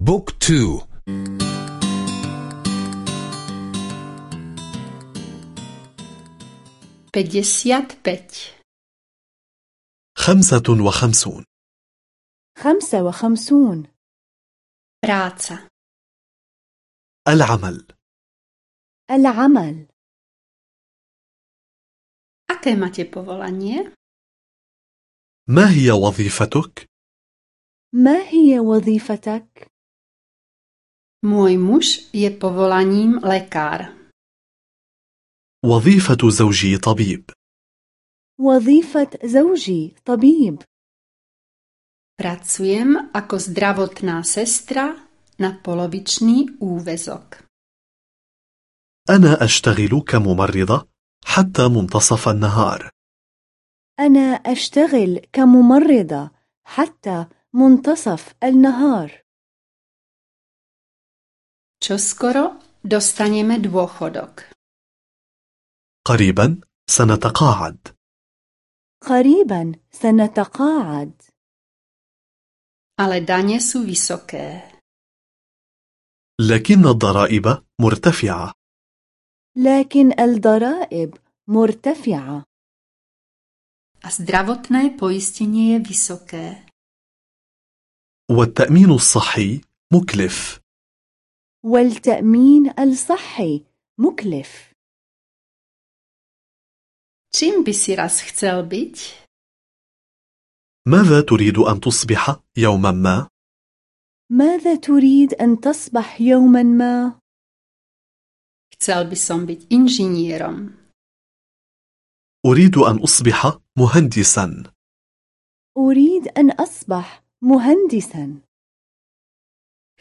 بوك تو Pedeset peć. خمسة وخمسون خمسة وخمسون Práca. العمل العمل Aké máte povolanie? ما هي وظيفتك؟ ما هي وظيفتك؟ Môj muž je povolaním lekár. وظيفة زوجي طبيب وظيفة زوجي طبيب Pracujem ako zdravotná sestra na polovičný úvezok. أنا أشتغل كممرضة حتى منتصف النهار أنا أشتغل كممرضة حتى منتصف النهار Čoskoro dostaneme dôchodok. قريبا سنتقاعد قريبا سنتقاعد Ale dane sú vysoké. لكن الضرائب مرتفعة لكن الضرائب مرتفعة A zdravotné poistenie je vysoké. والتأمين الصحي مكلف والتأمين الصحي مكلف raz? ماذا تريد أن تصبح يوما ما؟ ماذا تريد أن تصبح يوما ما؟ Som. أريد أن أصبح مهندسا أريد أن أصبح مهندسا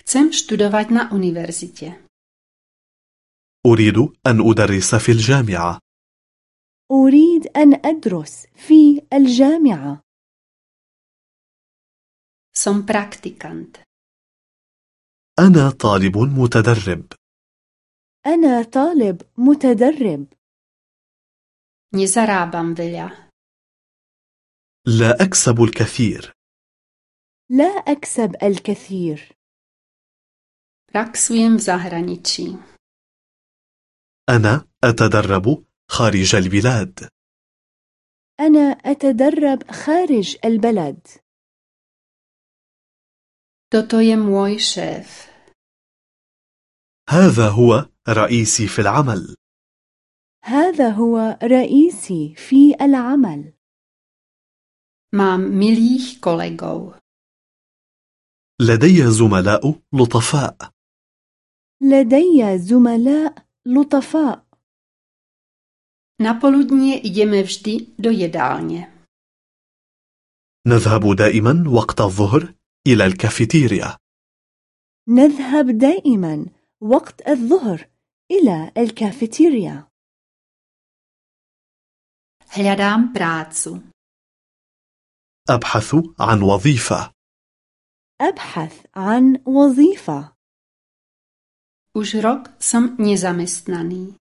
Chcem študovať na univerzite. أريد أن أدرس في الجامعة أريد أن أدرس في الجامعة Som praktikant. أنا طالب متدرب أنا طالب متدرب Nezarábam veľa. لا أكسب الكثير لا أكسب الكثير Praxujem v zahraničí. أنا أتدرب خارج البلاد أنا أتدرب خارج البلد Toto je môj šéf. هذا هو رئيسي في العمل هذا هو رئيسي في العمل Mám milých kolegov. لدي زملاء لطفاء لدي زملاء لطفاء. Na poludnie ideme vždy do jedálne. نذهب دائما وقت الظهر إلى الكافيتيريا. نذهب دائما وقت الظهر إلى الكافيتيريا. Hľadám prácu. أبحث عن وظيفة. أبحث عن وظيفة. Už rok som nezamestnaný.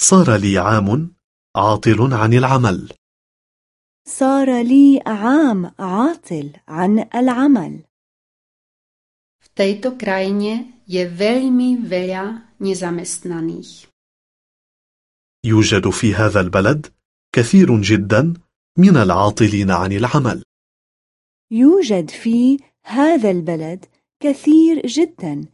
صار لي عام عاطل عن العمل صار لي عام عاطل عن العمل V tejto krajine je veľmi veľa nezamestnaných. يوجد في هذا البلد كثير جدا من العاطلين عن العمل يوجد في هذا البلد كثير جدا